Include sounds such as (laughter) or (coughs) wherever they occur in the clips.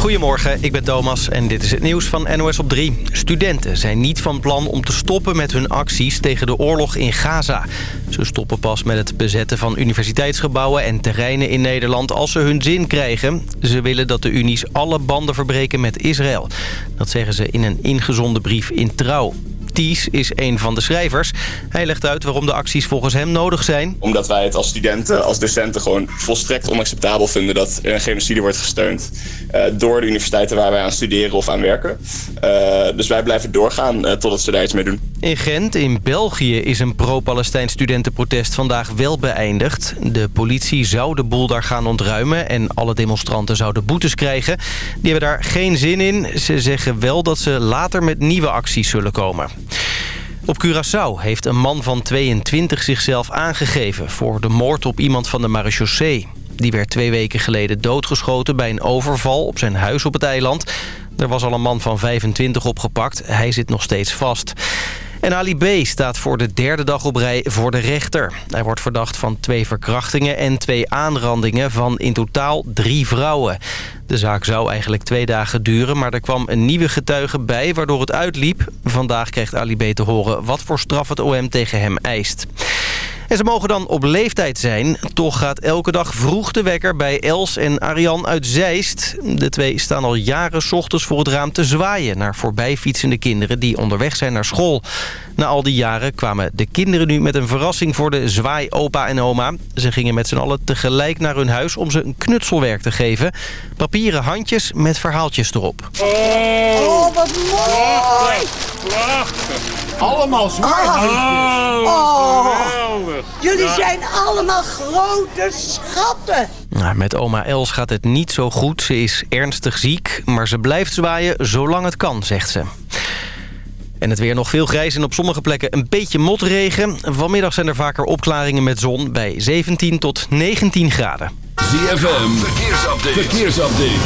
Goedemorgen, ik ben Thomas en dit is het nieuws van NOS op 3. Studenten zijn niet van plan om te stoppen met hun acties tegen de oorlog in Gaza. Ze stoppen pas met het bezetten van universiteitsgebouwen en terreinen in Nederland als ze hun zin krijgen. Ze willen dat de unies alle banden verbreken met Israël. Dat zeggen ze in een ingezonden brief in Trouw. Ties is een van de schrijvers. Hij legt uit waarom de acties volgens hem nodig zijn. Omdat wij het als studenten, als docenten gewoon volstrekt onacceptabel vinden dat er een genocide wordt gesteund uh, door de universiteiten waar wij aan studeren of aan werken. Uh, dus wij blijven doorgaan uh, totdat ze daar iets mee doen. In Gent, in België, is een pro-Palestijn studentenprotest vandaag wel beëindigd. De politie zou de boel daar gaan ontruimen en alle demonstranten zouden boetes krijgen. Die hebben daar geen zin in. Ze zeggen wel dat ze later met nieuwe acties zullen komen. Op Curaçao heeft een man van 22 zichzelf aangegeven... voor de moord op iemand van de marechaussee. Die werd twee weken geleden doodgeschoten bij een overval op zijn huis op het eiland. Er was al een man van 25 opgepakt. Hij zit nog steeds vast. En Ali B. staat voor de derde dag op rij voor de rechter. Hij wordt verdacht van twee verkrachtingen en twee aanrandingen van in totaal drie vrouwen. De zaak zou eigenlijk twee dagen duren, maar er kwam een nieuwe getuige bij waardoor het uitliep. Vandaag krijgt Ali B. te horen wat voor straf het OM tegen hem eist. En ze mogen dan op leeftijd zijn. Toch gaat elke dag vroeg de wekker bij Els en Ariane uit Zeist. De twee staan al jaren s ochtends voor het raam te zwaaien... naar voorbijfietsende kinderen die onderweg zijn naar school. Na al die jaren kwamen de kinderen nu met een verrassing voor de zwaai-opa en oma. Ze gingen met z'n allen tegelijk naar hun huis om ze een knutselwerk te geven. Papieren handjes met verhaaltjes erop. Oh, wat mooi! Allemaal zwaar. Oh, oh. Jullie zijn allemaal grote schatten. Nou, met oma Els gaat het niet zo goed. Ze is ernstig ziek, maar ze blijft zwaaien zolang het kan, zegt ze. En het weer nog veel grijs en op sommige plekken een beetje motregen. Vanmiddag zijn er vaker opklaringen met zon bij 17 tot 19 graden. ZFM, verkeersupdate. verkeersupdate.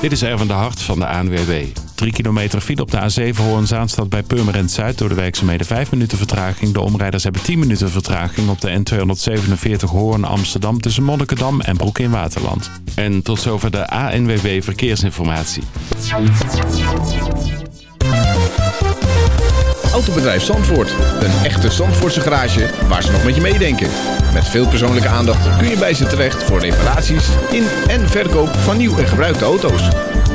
Dit is Erwin de Hart van de ANWB. 3 kilometer file op de A7 Hoorn-Zaanstad bij Purmerend Zuid... door de werkzaamheden 5 minuten vertraging. De omrijders hebben 10 minuten vertraging op de N247 Hoorn-Amsterdam... tussen Monnikendam en Broek in Waterland. En tot zover de ANWB Verkeersinformatie. Autobedrijf Zandvoort. Een echte Zandvoortse garage waar ze nog met je meedenken. Met veel persoonlijke aandacht kun je bij ze terecht voor reparaties in en verkoop van nieuw en gebruikte auto's.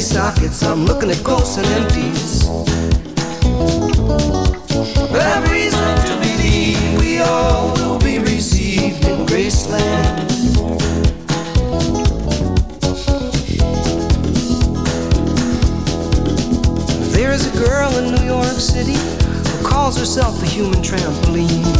Empty sockets? I'm looking at ghosts and empties. I've reason to believe we all will be received in Graceland. There is a girl in New York City who calls herself a human trampoline.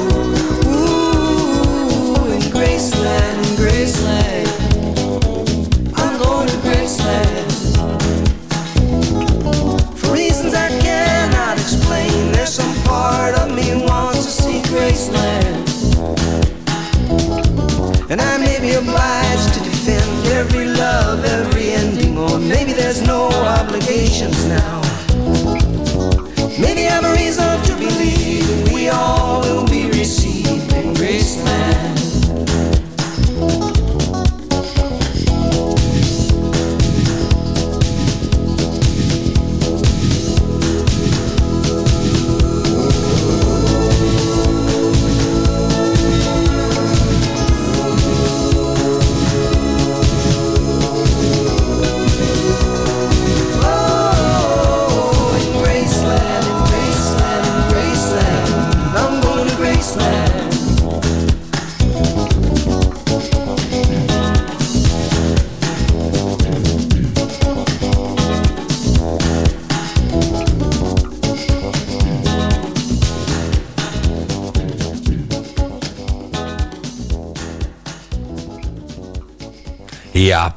Graceland, Graceland. I'm going to Graceland. For reasons I cannot explain, there's some part of me wants to see Graceland.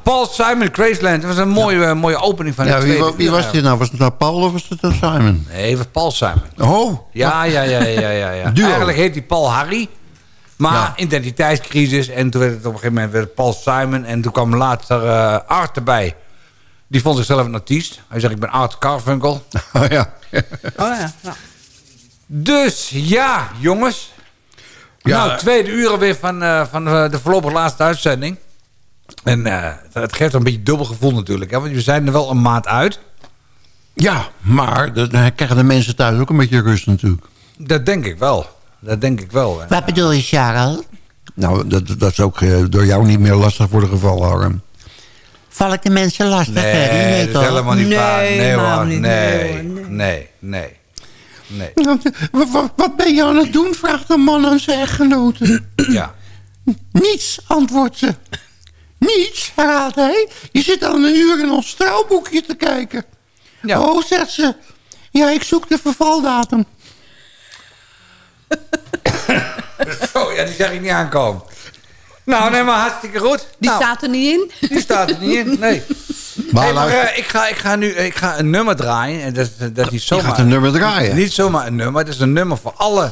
Paul Simon, Graceland. Dat was een mooie, eh, mooie opening van Ja, het wie, tweede wie was dit nou? Was het nou Paul of was het nou Simon? Nee, het was Paul Simon. Oh, Ja, ja, ja, ja, ja. ja. (laughs) Eigenlijk heet hij Paul Harry. Maar Ja. identiteitscrisis. En toen werd het op een gegeven moment werd het Paul Simon. En toen kwam later eh, Art erbij. Die vond zichzelf een artiest. Hij zegt, ik ben Art Carfunkel. (laughs) oh ja. (laughs) Oh ja. ja. Dus ja, jongens. Ja. Nou, tweede uur alweer van, eh, van de voorlopig laatste uitzending. En eh, het geeft een beetje dubbel gevoel natuurlijk. Hè? Want we zijn er wel een maand uit. Ja, maar dan krijgen de mensen thuis ook een beetje rust natuurlijk. Dat denk ik wel. Dat denk ik wel. hè. Wat bedoel je, Charles? Nou, dat, dat is ook eh, door jou niet meer lastig worden gevallen, Harm. Val ik de mensen lastig? Nee, hè? dat is helemaal niet nee, waar. Nee helemaal hoor, niet. nee, nee. nee, nee, nee. Wat, wat, wat ben je aan het doen, vraagt een man aan zijn echtgenote. Ja. Niets, antwoordt ze. Niets, herhaalt hij. Je zit al een uur in ons trouwboekje te kijken. Ja. Oh, zegt ze. Ja, ik zoek de vervaldatum. Zo, (coughs) ja, die zag ik niet aankomen. Nou, nee, maar hartstikke goed. Die Nou, staat er niet in. Die staat er niet in, nee. (laughs) Maar Hey, maar, eh, ik, ga, ik ga nu ik ga een nummer draaien. En dat, is- dat is niet Je zomaar, gaat een nummer draaien. Niet zomaar een nummer. Het is een nummer voor alle,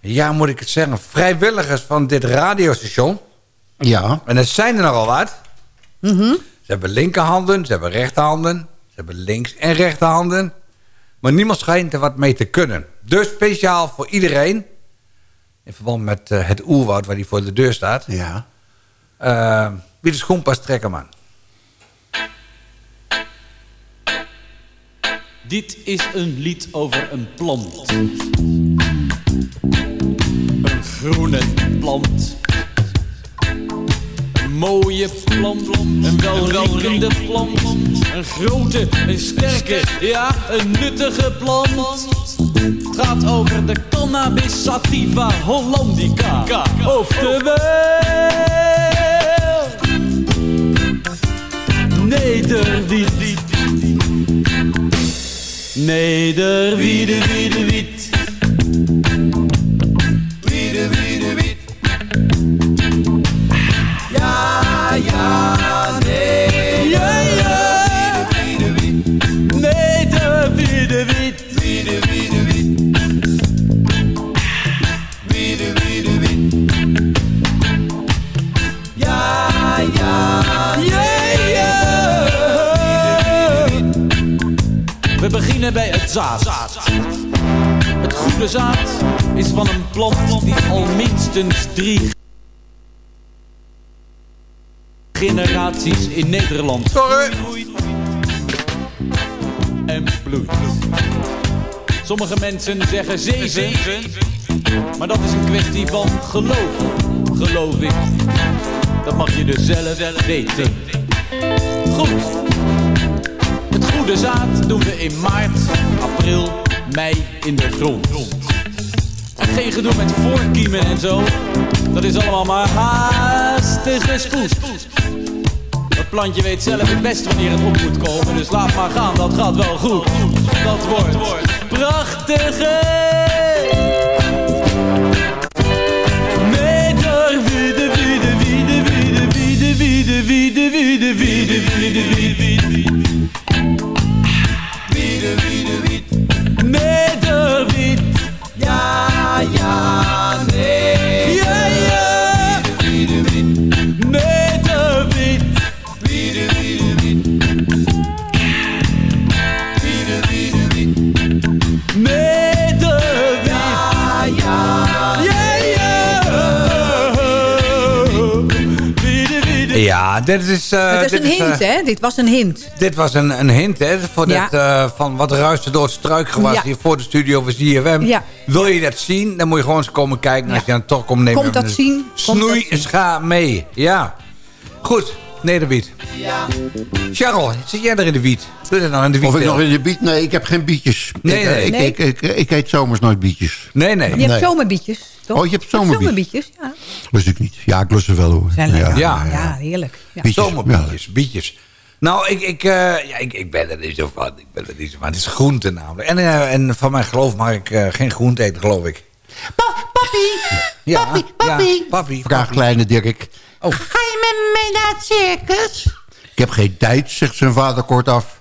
ja, moet ik het zeggen, vrijwilligers van dit radiostation. Ja. En dat zijn er nogal wat. Mhm. Ze hebben linkerhanden, ze hebben rechterhanden. Ze hebben links- en rechterhanden. Maar niemand schijnt er wat mee te kunnen. Dus speciaal voor iedereen. In verband met eh, het oerwoud waar die voor de deur staat. Ja. Eh, wie de schoenpas trekken, man. Dit is een lied over een plant. Een groene plant mooie plant, een welriekende plant. Een grote, een sterke, ja, een nuttige plant. Het gaat over de cannabis sativa hollandica, oftewel Nederwiet. Nederwiet, wiet, wiet, wiet. Bij het zaad. Het goede zaad is van een plant die al minstens drie generaties in Nederland groeit en bloeit. Sommige mensen zeggen zeven, maar dat is een kwestie van geloof, geloof ik. Dat mag je dus zelf weten. Goed. Het goede zaad doen we in maart, april, mei in de grond. En geen gedoe met voorkiemen en zo. Dat is allemaal maar haastige spoed. Het plantje weet zelf het best wanneer het op moet komen. Dus laat maar gaan, dat gaat wel goed. Dat wordt prachtige. Meter, wiede, wiede, wiede, wiede, wiede, wiede, wiede, wiede, wiede, wiede, wiede, wiede. Wiede, Ja, dit is... eh, Het is dit een hint, eh, hè? Dit was een hint. Dit was een, een hint, hè? Voor Ja. dat, eh, van wat ruiste door het struikgewas Ja. hier voor de studio van ZFM. Ja. Wil je dat zien, dan moet je gewoon eens komen kijken. En Als je dan toch komt, neem Komt dat zien? Snoei dat zien? scha mee. Ja. Goed, Nederbied. Charles, zit jij er in de wiet? Doe dat nou in de wiet? Of ik nog in de biet? Nee, ik heb geen bietjes. Nee, ik, nee. Ik, Nee. ik, ik, ik eet zomers nooit bietjes. Nee, nee. Je hebt Nee. zomerbietjes, toch? Oh, je hebt zomerbiet. Zomerbietjes, ja. Lust ik niet. Ja, ik lust ze wel hoor. Zijn lekker. Ja. Ja, heerlijk. Ja. Bietjes. Zomerbietjes, bietjes. Nou, ik, ik, eh, ja, ik, ik ben er niet zo van. Ik ben er niet zo van. Het is groente namelijk. En, eh, en van mijn geloof mag ik eh, geen groente eten, geloof ik. Papi, Ja, papi, papi. Ja, papi. Vraag kleine Dirk. Oh. Ga je met me mee naar het circus? Ik heb geen tijd, zegt zijn vader kortaf.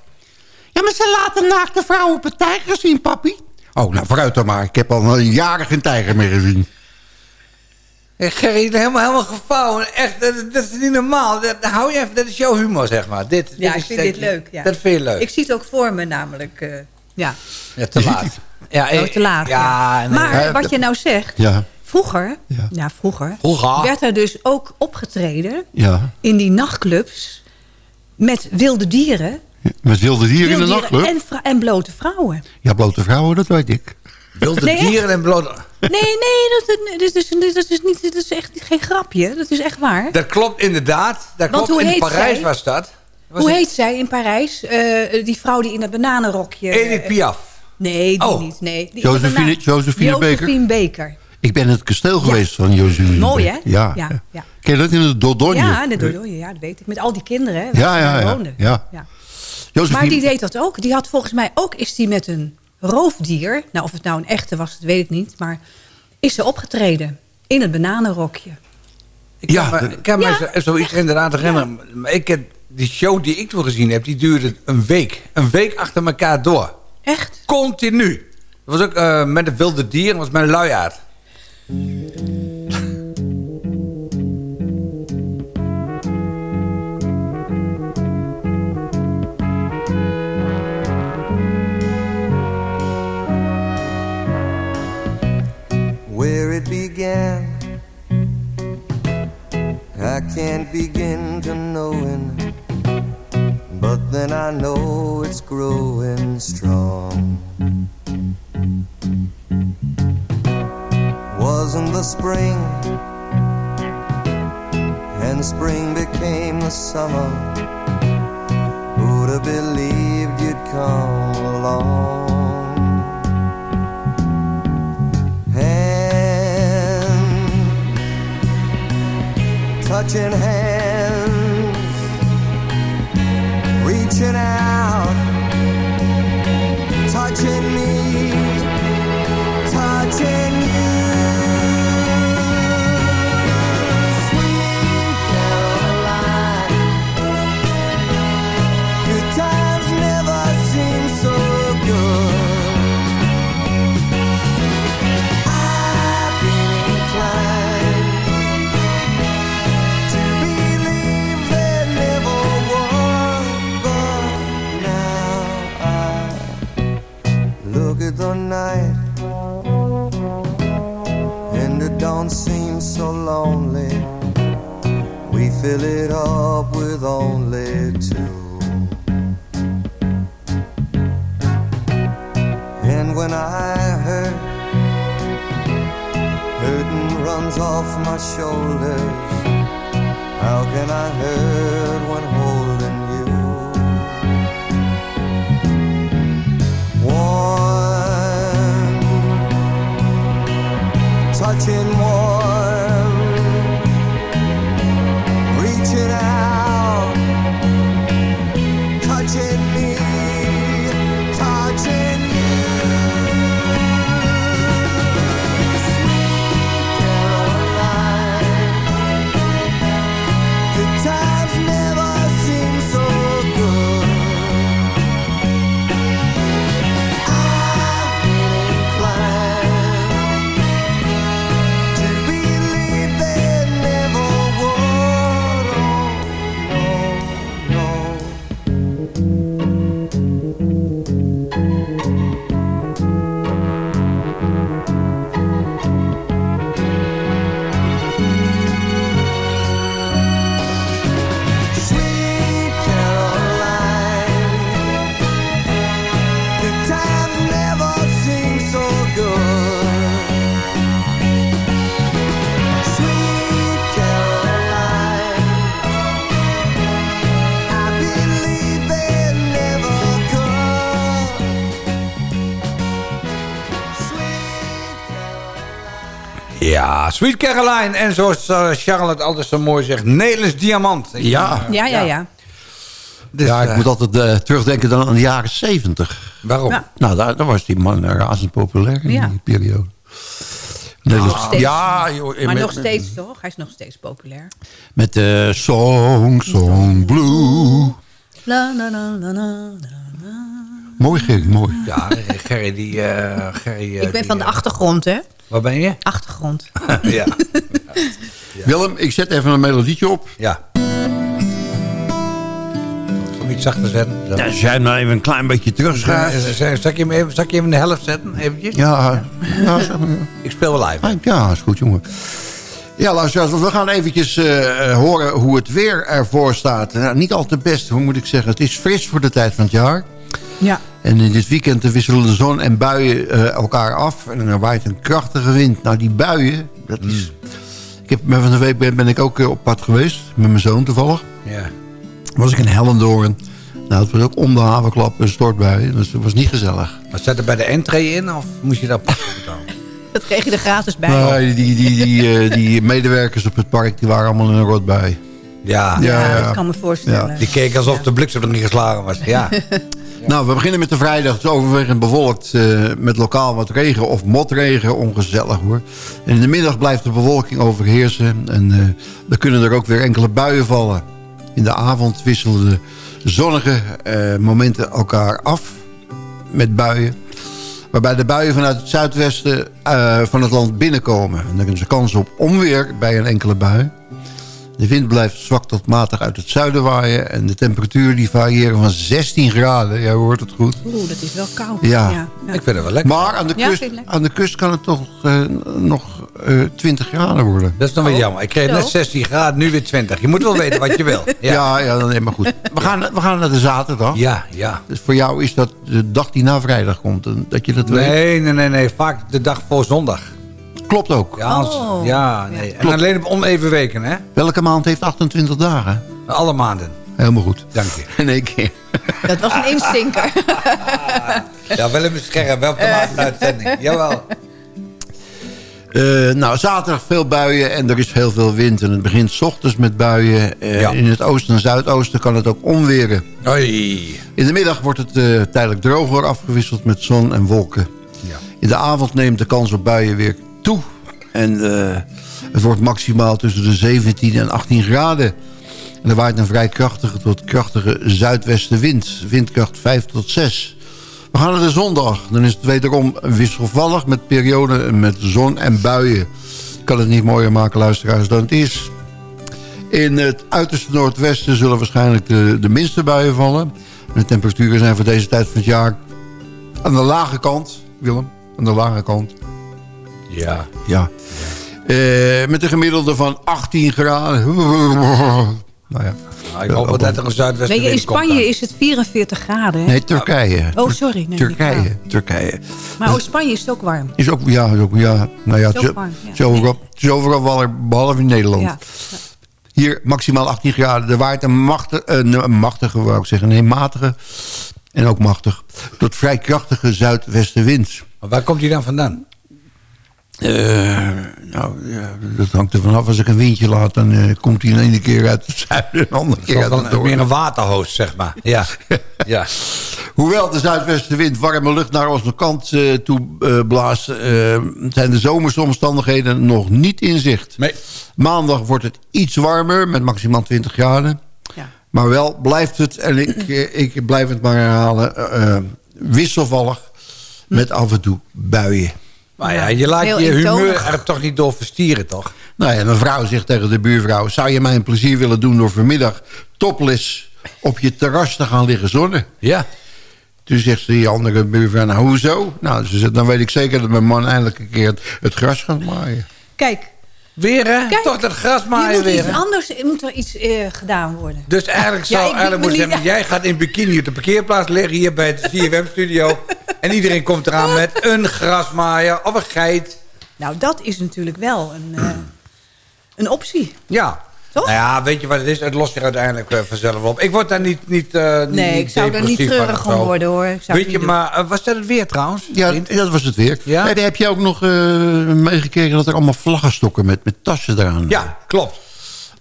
Ja, maar ze laten naakte vrouwen op het tijger zien, papi. Oh, nou vooruit dan maar. Ik heb al een jaren geen tijger meer gezien. Hey, Gerry, helemaal, helemaal gevouwen. Echt, dat, dat is niet normaal. Dat, hou je even, dat is jouw humor, zeg maar. Dit, Ja, dit ik is- vind dit leuk. Ja. Dat vind je leuk. Ik zie het ook voor me namelijk. eh, ja, Ja, te laat. (laughs) Ja, oh, te laat. Ja. Maar wat je nou zegt, Ja, vroeger, Ja. ja. vroeger, Vroeger. werd er dus ook opgetreden ja. in die nachtclubs met wilde dieren. Met wilde dieren in de nachtclub? En, en blote vrouwen. Ja, blote vrouwen, dat weet ik. Wilde Nee, dieren en blote... Nee, nee, dat, dat, dat, is, dat, is niet, dat is echt geen grapje. Dat is echt waar. Dat klopt inderdaad. Dat Want klopt. hoe In Parijs zij? was dat. Was Hoe het heet zij in Parijs? Eh, die vrouw die in dat bananenrokje... Edith Piaf. Nee, die Oh. niet. Nee. Die Josephine- in Baker? Josephine Baker. Ik ben in het kasteel geweest van Josephine. Mooi, hè? Ja. Ja, ja. Ken je dat in de Dordogne? Ja, dat doe je, ja, dat weet ik. Met al die kinderen, hè, waar Ja, ze ja, ja, woonden. ja. Maar die deed dat ook. Die had volgens mij ook, is die met een roofdier... Nou, of het nou een echte was, dat weet ik niet. Maar is ze opgetreden in het bananenrokje. Ik kan Ja, me, dat- ik kan me Ja. zo- zoiets inderdaad herinneren. Maar ik heb, die show die ik toen gezien heb, die duurde een week. Een week achter elkaar door. Echt? Continu. Dat was ook eh, met de wilde dieren, was met een luiaard. beginning. Ja, Sweet Caroline. En zoals eh, Charlotte altijd zo mooi zegt, Nederlands diamant. Ja. Ja, ja, ja. Dus, ja, ik eh, moet altijd eh, terugdenken dan aan de jaren zeventig. Waarom? Ja. Nou, daar, daar was die man eh, razend populair in Ja. die periode. Nog steeds. ja, joh, Maar met, nog steeds toch? Hij is nog steeds populair. Met de Song, Song Blue. La, la, la, la, la. Mooi, Gerry, mooi. Ja, Gerry die... eh, Gerry, Ik ben die, van de achtergrond, hè? Waar ben je? Achtergrond. (laughs) ja. Willem, ik zet even een melodietje op. Ja. Om iets zachter zetten. Zo. Ja, jij nou even een klein beetje terugschuift. Eh, Zal ik je hem even, zal ik je hem in de helft zetten? Eventjes? Ja, ja, zeg maar. Ik speel wel live. Ah, Ja, is goed, jongen. Ja, luisteraars, we gaan eventjes eh, eh, horen hoe het weer ervoor staat. Nou, niet al te best, hoe moet ik zeggen. Het is fris voor de tijd van het jaar. Ja. En in dit weekend wisselen de zon en buien eh, elkaar af. En er waait een krachtige wind. Nou, die buien, dat is... Ik heb, van de week ben, ben ik ook eh, op pad geweest. Met mijn zoon toevallig. Ja. Was ik in Hellendoorn. Nou, het was ook om de havenklap een stortbui. Dus het was niet gezellig. Maar zat er bij de entree in of moest je daar pas betalen? (laughs) Dat kreeg je er gratis bij. Nee, die, die, die, eh, die medewerkers op het park die waren allemaal in een rotbui. Ja, ja, ja. dat kan me voorstellen. Die keek alsof de bliksem er niet geslagen was. Ja. (laughs) Nou, we beginnen met de vrijdag. Het is overwegend bewolkt eh, met lokaal wat regen of motregen. Ongezellig hoor. In de middag blijft de bewolking overheersen. En eh dan kunnen er ook weer enkele buien vallen. In de avond wisselen de zonnige eh, momenten elkaar af met buien. Waarbij de buien vanuit het zuidwesten van het land binnenkomen. En dan is er kans op onweer bij een enkele bui. De wind blijft zwak tot matig uit het zuiden waaien. En de temperatuur die variëren van 16 graden. Jij hoort het goed. Oeh, dat is wel koud. Ja. ja. Ik vind het wel lekker. Maar aan de kust, aan de kust kan het toch eh, nog eh 20 graden worden. Dat is dan weer jammer. Ik kreeg Zo. net 16 graden, nu weer 20. Je moet wel weten wat je wil. (laughs) Ja, ja, ja dan helemaal goed. We gaan, we gaan naar de zaterdag. Ja, ja. Dus voor jou is dat de dag die na vrijdag komt. en Dat je dat weet. Nee, nee, nee, nee. Vaak de dag voor zondag. Klopt ook. Ja, Oh. ja nee. En alleen op oneven weken, hè? Welke maand heeft 28 dagen? Alle maanden. Helemaal goed. Dank je. (laughs) In één keer. Dat was een instinker. (laughs) Ja, wel even scherp, wel op de uitzending. Jawel. Eh, nou, zaterdag veel buien en er is heel veel wind. En het begint 's ochtends met buien. Eh, Ja. In het oosten en zuidoosten kan het ook onweren. Oei. In de middag wordt het eh, tijdelijk droger afgewisseld met zon en wolken. Ja. In de avond neemt de kans op buien weer En eh, het wordt maximaal tussen de 17 en 18 graden. En er waait een vrij krachtige tot krachtige zuidwestenwind. Windkracht 5 tot 6. We gaan naar de zondag. Dan is het wederom wisselvallig met perioden met zon en buien. Kan het niet mooier maken, luisteraars, dan het is. In het uiterste noordwesten zullen waarschijnlijk de, de minste buien vallen. De temperaturen zijn voor deze tijd van het jaar aan de lage kant. Willem, aan de lage kant. Ja. Ja. Eh, met een gemiddelde van 18 graden. (laughs) Nou ja. ik hoop dat er een zuidwestenwind Weet je, in komt Spanje is het 44 graden. hè? Nee, Turkije. Oh, sorry. Nee, Turkije, Turkije. Maar oh, Spanje is het ook warm. Is ook, ja, is ook, ja, nou ja, Is ook warm, ja. zo overal, zo overal wel- behalve in Nederland. Ja. Hier maximaal 18 graden. Er waait een, machtige, een machtige, wou ik zeggen, een matige en ook machtig, tot vrij krachtige zuidwestenwind. Maar waar komt hij dan vandaan? Eh, nou, ja, dat hangt er vanaf. Als ik een windje laat, dan eh, komt hij in ene keer uit het zuiden en de andere keer uit het een- meer een waterhoos, zeg maar. Ja. (laughs) ja. Hoewel de zuidwestenwind warme lucht naar onze kant eh, toe eh, blaast... eh, zijn de zomerse omstandigheden nog niet in zicht. Maandag wordt het iets warmer, met maximaal 20 graden. Maar wel blijft het, en ik, ik blijf het maar herhalen... wisselvallig met af en toe buien. Maar ja, je laat je humeur er toch niet door verstieren, toch? Nou ja, mijn vrouw zegt tegen de buurvrouw... zou je mij een plezier willen doen door vanmiddag topless op je terras te gaan liggen zonnen? Ja. Toen zegt die andere buurvrouw, nou hoezo? Nou, ze zegt, dan weet ik zeker dat mijn man eindelijk een keer het, het gras gaat maaien. Kijk. Weer, hè? Kijk, Toch dat gras Hier maaien moet weer, iets anders, moet er iets eh, gedaan worden. Dus eigenlijk Ja, zou eigenlijk ben moeten zeggen... jij gaat in bikini op de parkeerplaats liggen hier bij het (laughs) CFM-studio... en iedereen komt eraan met een grasmaaier of een geit. Nou, dat is natuurlijk wel een, eh, een optie. Ja. Toch? Nou ja, weet je wat het is? Het lost zich uiteindelijk eh, vanzelf op. Ik word daar niet, niet, eh, niet Nee, ik zou er niet van treurig om worden, hoor. Ik zou Weet je, doen. maar eh, was dat het weer trouwens? Ja, dat was het weer. Ja? Nee, heb je ook nog eh, meegekregen dat er allemaal vlaggenstokken met, met tassen eraan Ja, klopt.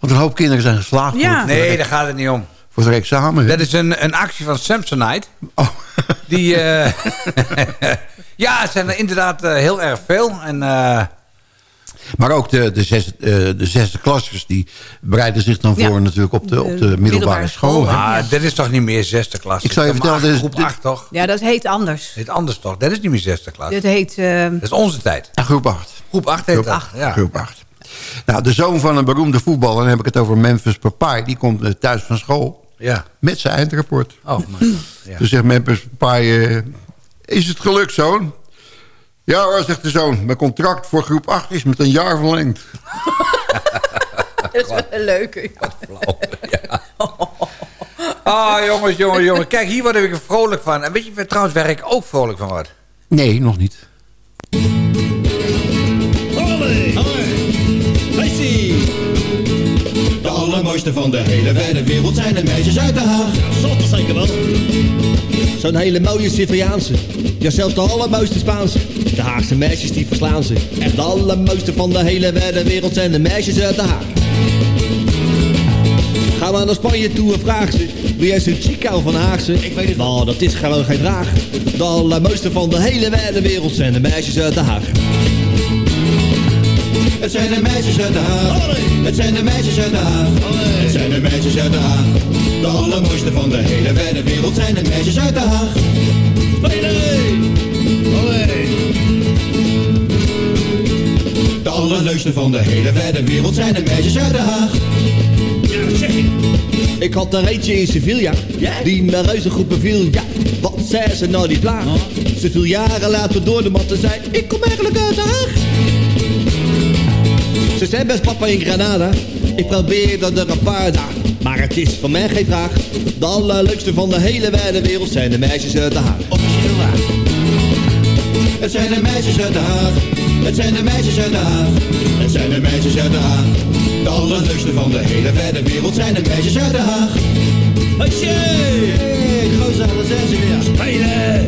Want een hoop kinderen zijn geslaagd Ja. voor, Nee, daar gaat het niet om. voor het examen. Dat is een, een actie van Samsonite. Oh. Die, eh, (laughs) (laughs) ja, het zijn er inderdaad eh, heel erg veel. En, eh, Maar ook de, de, zes, eh, de zesde klassers die bereiden zich dan Ja. voor natuurlijk op de, op de De middelbare, middelbare school. ah, dat is toch niet meer zesde klas? Ik zou je Dat is vertellen, maar dit groep dit- 8 toch? Ja, dat heet anders. Dit anders toch? Dat is niet meer zesde klas. Dit heet... eh, Dat is onze tijd. En groep 8. Groep 8 heet Groep dat. acht. Ja. Groep 8. Nou, de zoon van een beroemde voetballer, dan heb ik het over Memphis Papai... die komt eh, thuis van school Ja. met zijn eindrapport. Oh, man. Ja. Toen zegt Memphis Papai... is het gelukt, zoon? Ja hoor, zegt de zoon. Mijn contract voor groep 8 is met een jaar verlengd. (laughs) dat is wel een leuke. (laughs) Ah, jongens, jongens, jongens. Kijk, hier word ik er vrolijk van. En weet je trouwens waar ik ook vrolijk van word? Nee, nog niet. De allermooiste van de hele wijde wereld zijn de meisjes uit de Haag. Zat zeker wel. Zo'n hele mooie Siciliaanse. Ja, zelfs de allermooiste Spaanse. De Haagse meisjes die verslaan ze. Echt de allermooiste van de hele wijde wereld zijn de meisjes uit de Haag. Ga maar naar Spanje toe en vraag ze. Wil jij zo'n chico van Haagse? Ik weet het wel. dat is gewoon geen vraag. De allermooiste van de hele wijde wereld zijn de meisjes uit de Haag. Het zijn de meisjes uit de Haag. Het zijn de meisjes uit de Haag. Het zijn de meisjes uit de Haag. De allermooiste van de hele wijde wereld zijn de meisjes uit de Haag. De allerleukste van de hele wijde wereld zijn de meisjes uit de Haag. Ja, dat zeg ik. Ik had er eentje in Sevilla, die me reuze goed beviel. Ja, wat zei ze nou die plaag? Ze viel jaren later door de mat en zei, ik kom eigenlijk uit de Haag. Ze zei best papa in Granada, ik probeer dat er een paar dagen. Maar het is voor mij geen vraag. De allerleukste van de hele wijde wereld zijn de meisjes uit de Haag. Officieel waar. Het zijn de meisjes uit de Haag. Het zijn de meisjes uit de Haag. Het zijn de meisjes uit de Haag. De allerleukste van de hele wijde wereld zijn de meisjes uit de Haag. Hey, gozer, daar zijn ze weer. Spelen!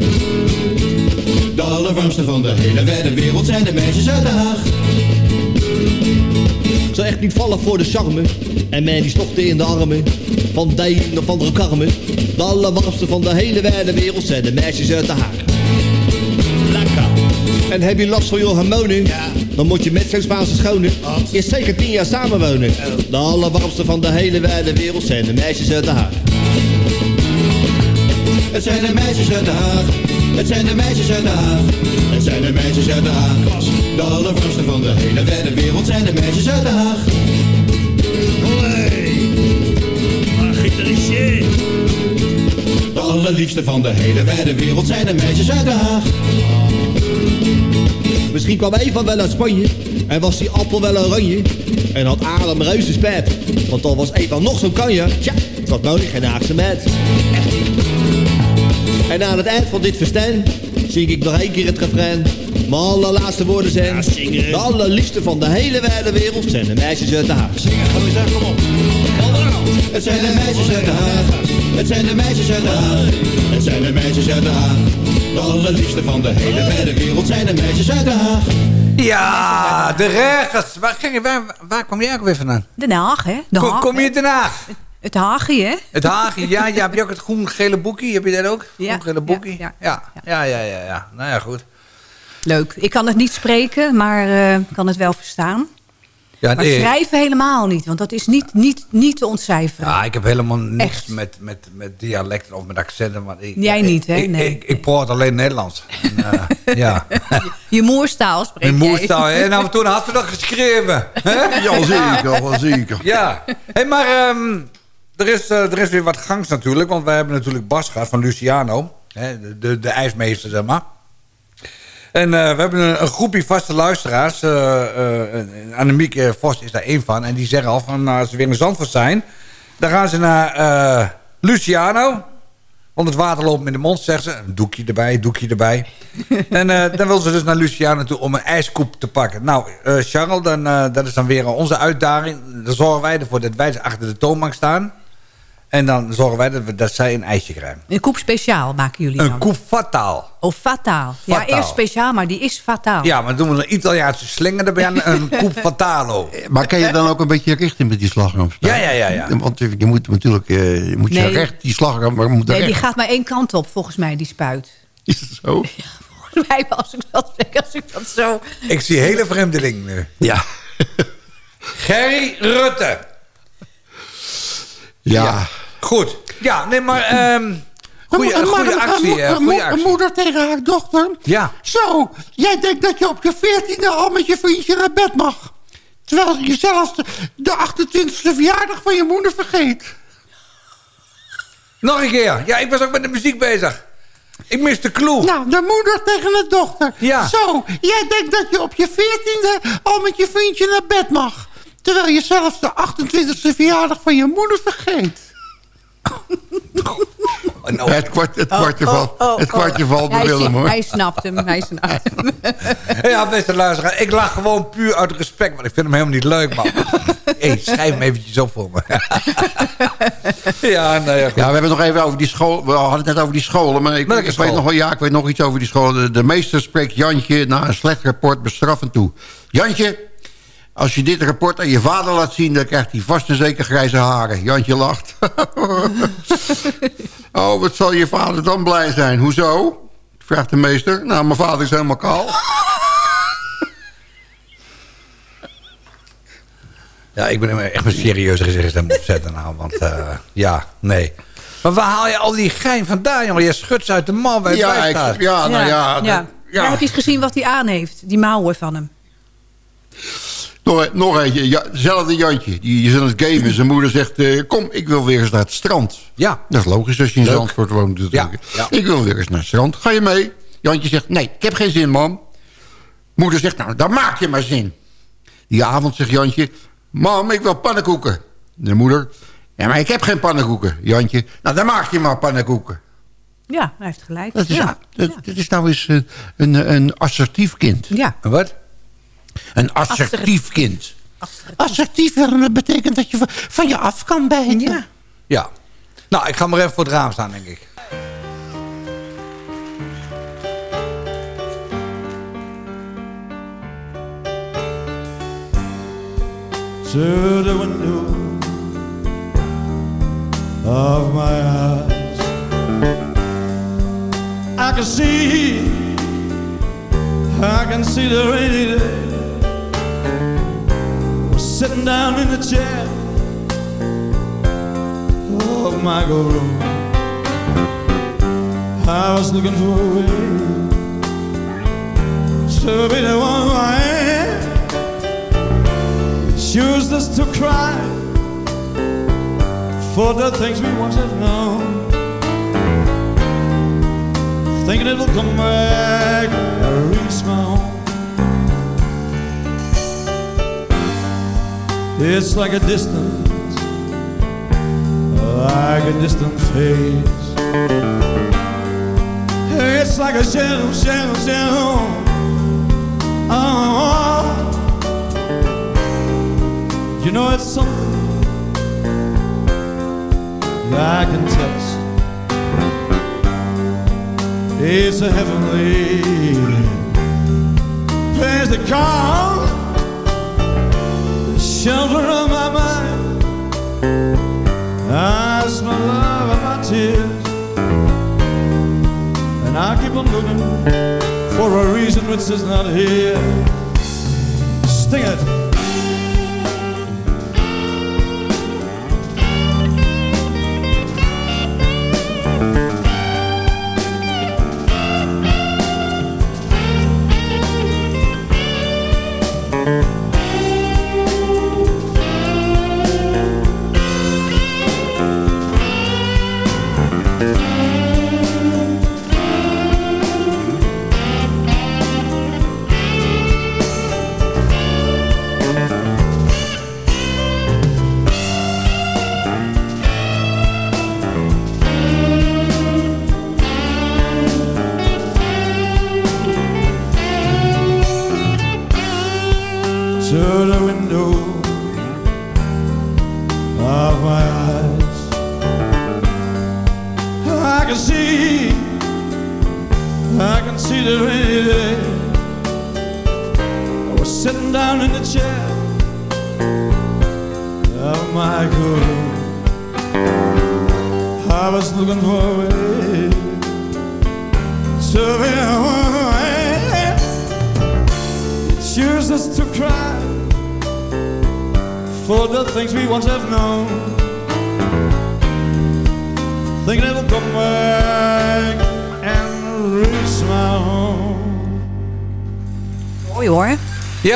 De allerwarmste van de hele wijde wereld zijn de meisjes uit de Haag. Zal echt niet vallen voor de charme. En mij die stofte in de armen. Van de een of andere karmen. De allerwarmste van de hele wijde wereld zijn de meisjes uit de Haag. Lekker. En heb je last van je hormonen? Ja. Dan moet je met zo'n Spaanse schone eerst zeker tien jaar samenwonen. De allerwarmste van de hele wijde wereld zijn de meisjes uit de Haag. Het zijn de meisjes uit de Haag. Het zijn de meisjes uit de Haag. Het zijn de meisjes uit de Haag. De allerwarmste van de hele wijde wereld zijn de meisjes uit de Haag. De allerliefste van de hele wijde wereld zijn de meisjes uit de Haag. Misschien kwam Eva wel uit Spanje. En was die appel wel oranje? En had Adam reuze spet. Want al was Eva nog zo'n kanje. Tja, het was nooit geen Haagse met. En aan het eind van dit verstaan zing ik nog één keer het refrein. Mijn allerlaatste woorden zijn... de allerliefste van de hele wijde wereld zijn de meisjes uit de Haag. Zingen, kom op. Het zijn de meisjes uit de Haag. Het zijn de meisjes uit de Haag. Het zijn de meisjes uit de Haag. De allerliefste van de hele wijde wereld zijn de meisjes uit de Haag. Ja, de regels. Waar, ging je- waar, waar kwam jij ook weer vandaan? Den Haag, hè? De Kom, Haag, kom je Den Haag? Het Haagje, hè? Het Haagje, ja, ja. Heb je ook het groen-gele boekje? Heb je dat ook? Ja, Groen-gele boekje? ja, ja, ja, ja, ja, ja. Nou ja, goed. Leuk. Ik kan het niet spreken, maar eh, kan het wel verstaan. Ja, maar nee. schrijven helemaal niet, want dat is niet, niet, niet te ontcijferen. Ja, ik heb helemaal niks met, met, met dialecten of met accenten. Want ik, Jij niet, hè? Ik, Nee. ik, ik praat alleen Nederlands. En, eh, (laughs) ja. Je moerstaal spreek Mijn moerstaal. hè. En af en toe had ze dat geschreven. hè? (laughs) Ja, zeker, wel zeker. Ja. Hey, maar ehm, er, is, eh, er is weer wat gangs natuurlijk. Want wij hebben natuurlijk Bas gehad van Luciano. Hè, de, de, de ijsmeester, zeg maar. En eh, we hebben een, een groepje vaste luisteraars. en Annemiek Vos is daar één van. En die zeggen al van als ze weer in Zandvoort zijn... dan gaan ze naar Luciano. Want het water loopt in de mond, zeggen ze. Een doekje erbij, doekje erbij. (laughs) en dan willen ze dus naar Luciano toe om een ijskoep te pakken. Nou, Charles, dan, dat is dan weer onze uitdaging. Dan zorgen wij ervoor dat wij achter de toonbank staan. En dan zorgen wij dat, we, dat zij een ijsje krijgen. Een koep speciaal maken jullie dan? Een koep fataal. Oh, fataal. Ja, Fataal. eerst speciaal, maar die is fataal. Ja, maar dan doen we een Italiaanse slinger erbij aan. Een (laughs) koep fatalo. Maar kan je dan ook een beetje richting met die slagroom staan? Ja, ja, ja, ja. Want je moet natuurlijk eh, je moet je Nee. recht, die slagroom maar moet Nee, recht. die gaat maar één kant op, volgens mij, die spuit. (laughs) Is het zo? (laughs) Volgens mij, als ik dat, als ik dat zo... Ik zie hele vreemdelingen nu. Ja. Gerry Rutte. Ja. Goed. Ja, nee, maar... ehm goeie, Een- goede een- actie, een- eh, een moeder tegen haar dochter. Ja. Zo, jij denkt dat je op je veertiende al met je vriendje naar bed mag. Terwijl je zelfs de, de 28e verjaardag van je moeder vergeet. Nog een keer. Ja, ik was ook met de muziek bezig. Ik mis de clue. Nou, de moeder tegen de dochter. Ja. Zo, jij denkt dat je op je veertiende al met je vriendje naar bed mag. Terwijl je zelfs de 28e verjaardag van je moeder vergeet. Het, kwart, het kwartje, Oh, valt, oh, oh, het kwartje valt bij hij, Willem, hoor. hij snapt hem, hij snapt hem. (laughs) Ja, beste luisteraar. Ik lach gewoon puur uit respect. Want ik vind hem helemaal niet leuk, man. (laughs) hey, schrijf hem eventjes op voor me. (laughs) ja, nee, ja, goed. Ja, we hebben het nog even over die school. We hadden het net over die scholen. Maar ik, ik school? weet nog wel, ja, ik weet nog iets over die scholen. De, de meester spreekt Jantje na een slecht rapport bestraffend toe. Jantje, als je dit rapport aan je vader laat zien... dan krijgt hij vast en zeker grijze haren. Jantje lacht. (laughs) oh, wat zal je vader dan blij zijn? Hoezo? Vraagt de meester. Nou, mijn vader is helemaal kaal. Ja, ik ben hem echt een serieuze gezicht aan opzetten nou. Want eh, ja, nee. Maar waar haal je al die gein vandaan, jongen? Je schudt ze uit de man Ja, bij ik- staat. ja, nou ja, ja. dat- Ja, heb je eens gezien wat hij aan heeft? Die mouwen van hem. Nog, nog eentje. Ja, hetzelfde Jantje. Die is aan het gamen. Zijn moeder zegt... eh, kom, ik wil weer eens naar het strand. Ja. Dat is logisch als je in Leuk. Zandvoort woont natuurlijk. Ja, ja. Ik wil weer eens naar het strand. Ga je mee? Jantje zegt... Nee, ik heb geen zin, mam. Moeder zegt... Nou, dan maak je maar zin. Die avond zegt Jantje... Mam, ik wil pannenkoeken. De moeder... Ja, maar ik heb geen pannenkoeken. Jantje... Nou, dan maak je maar pannenkoeken. Ja, hij heeft gelijk. Dat is, ja. dat, dat is nou eens een, een, een assertief kind. Ja. Wat? Een assertief kind. Assertief willen, dat betekent dat je van- van je af kan bijten. Ja. Ja. Nou, ik ga maar even voor het raam staan, denk ik. to the window of my eyes. I can see, I can see the rainy day. Sitting down in the chair of my room. I was looking for a way to be the one I am choose us to cry for the things we once have known. Thinking it'll come back reach my home. It's like a distance, like a distant face. It's like a shadow, shadow, shadow. Oh, you know it's something that I can touch. It's a heavenly place to the shelter of my mind. That's my love and my tears, and I keep on looking for a reason which is not here. Sting it.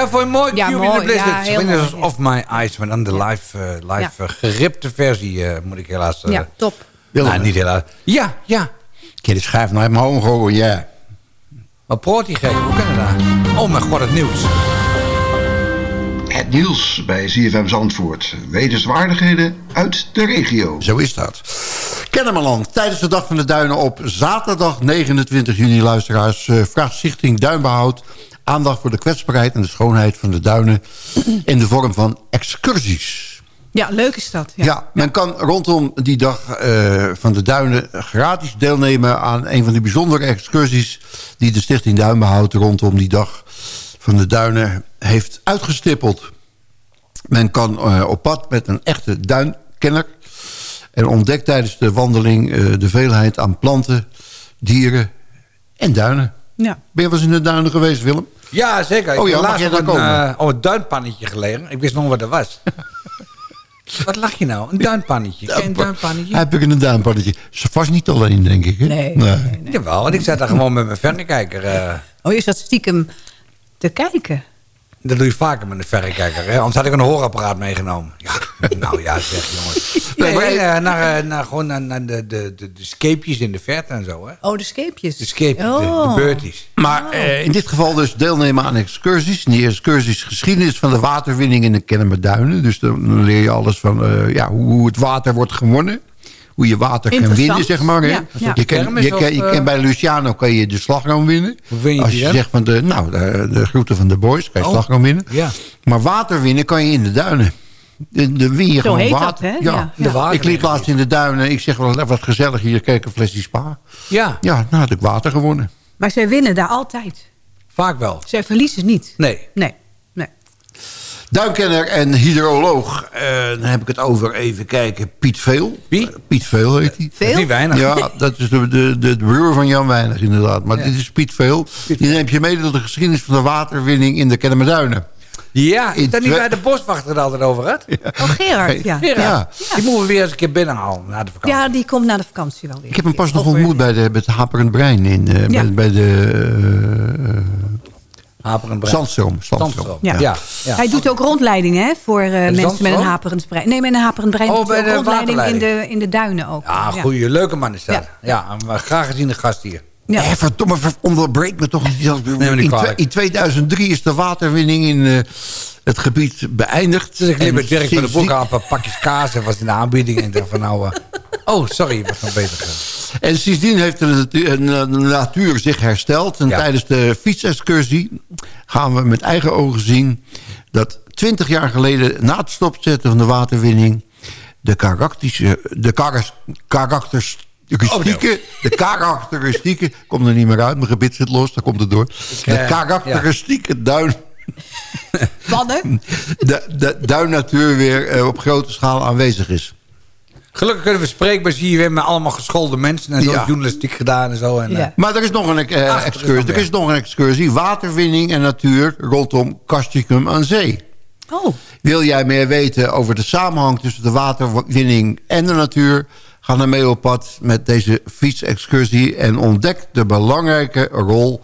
Ja, voor een mooi Ja, Cube in mooi. the Blizzard. Ja, heel Swingers mooi. of My Eyes, maar dan de live, eh, live eh, geripte versie, eh, moet ik helaas... Ja, top. Nou, niet helaas. Ja, ja. Ik heb de schijf naar mijn home gooien, ja. Wat proort die gek? Hoe kan het daar? Oh mijn god, het nieuws. Het nieuws bij ZFM Zandvoort. Wetenswaardigheden uit de regio. Zo is dat. Kennemerland, tijdens de Dag van de Duinen op zaterdag 29 juni, luisteraars, eh, vraagt Stichting Duinbehoud aandacht voor de kwetsbaarheid en de schoonheid van de duinen in de vorm van excursies. Ja, leuk is dat. Ja. Ja, men kan rondom die dag eh, van de duinen gratis deelnemen aan een van die bijzondere excursies die de Stichting Duinbehoud rondom die dag van de duinen heeft uitgestippeld. Men kan eh, op pad met een echte duinkenner en ontdekt tijdens de wandeling eh, de veelheid aan planten, dieren en duinen. Ja. Ben je wel eens in de duinen geweest, Willem? Ja, zeker. Oh ik ja, heb mag laatst op een, komen? eh, op een duinpannetje gelegen. Ik wist nog wat dat was. (laughs) wat lach je nou? Een duinpannetje. Ken je een duinpannetje? Heb ik in een duinpannetje. Ze vast niet alleen, denk ik. Hè? Nee. Jawel, want ik zat daar gewoon met mijn verrekijker. eh Oh, je zat stiekem te kijken. Dat doe je vaker met een verrekijker. Hè? Anders had ik een hoorapparaat meegenomen. Ja, nou ja, zeg jongens. Nee, maar- eh, naar, eh, naar, gewoon naar, naar de, de, de, de scapejes in de verte en zo. Hè? Oh, de scapejes. De scapejes, de, Oh. de beurties. Maar eh, in dit geval dus deelnemen aan excursies. En die excursies geschiedenis van de waterwinning in de Kennemerduinen. Dus dan, leer je alles van ja, hoe het water wordt gewonnen. Hoe je water kan winnen, zeg maar. Hè? Ja, ja. Je kan, je, of, kan, je eh, kan bij Luciano kan je de slagroom winnen. Win je Als je zegt van de, nou, de, de groeten van de boys, kan je Oh, slagroom winnen. ja. Maar water winnen kan je in de duinen. De, de win je Zo gewoon heet dat, water. hè? Ja. Ja, De water- Ik liep laatst in de duinen. Ik zeg wel, wat gezellig hier. Kijk, een flesje spa. Ja, Ja, nou had ik water gewonnen. Maar zij winnen daar altijd. vaak wel. Zij verliezen niet. Nee. Nee. Duinkenner en hydroloog. Eh, dan heb ik het over, even kijken, Piet Veel. Wie? Eh, Piet Veel heet hij. Veel? Niet weinig. Ja, dat is de, de, de, de broer van Jan Weinig inderdaad. Maar dit is Piet Veel. Die neemt je mee door de geschiedenis van de waterwinning in de Kennemerduinen. Ja, is dat niet bij de boswachter het altijd over had? Oh, Gerard. Ja. Ja. Ja. Die moeten we weer eens een keer binnenhalen na de vakantie. ja, die komt na de vakantie wel weer. Ik heb hem pas nog Over- ontmoet bij, de, bij het Haperend Brein in, eh, Ja. bij, bij de uh, Haperend brein. Zandstroom. Zandstroom. Zandstroom. Ja. Ja. ja. Hij doet ook rondleidingen hè, voor eh, mensen met een haperend brein. Nee, met een haperend brein Oh, doet hij bij ook de rondleiding in de, in de duinen ook. Ja, goeie, leuke man is dat. Ja, Ja. een graag geziene gast hier. Ja. Hé, verdomme, ver- onderbreek me toch niet. in, kwalijk. twe- in 2003 is de waterwinning in eh, het gebied beëindigd. Dus ik liep met Dirk van de aan een pakjes kaas en was in de aanbieding. En dacht van nou... eh, oh, sorry, was nog bezig. En sindsdien heeft de, natu- eh, de natuur zich hersteld. En Ja. tijdens de fietsexcursie gaan we met eigen ogen zien... dat 20 jaar geleden na het stopzetten van de waterwinning... de, karaktische, de karas- karakteristieken... de karakteristieken... komt er niet meer uit, mijn gebit zit los, daar komt het door. De eh, karakteristieke duin... Wannen? (laughs) De, de duinnatuur weer eh, op grote schaal aanwezig is. Gelukkig kunnen we spreken zie je weer met allemaal geschoolde mensen. En zo Ja. journalistiek gedaan en zo. En, eh, Maar er is nog een eh, Ach, er is excursie. Er is nog een excursie. Waterwinning en natuur rondom Castricum aan zee. Oh. Wil jij meer weten over de samenhang tussen de waterwinning en de natuur? Ga dan mee op pad met deze fietsexcursie en ontdek de belangrijke rol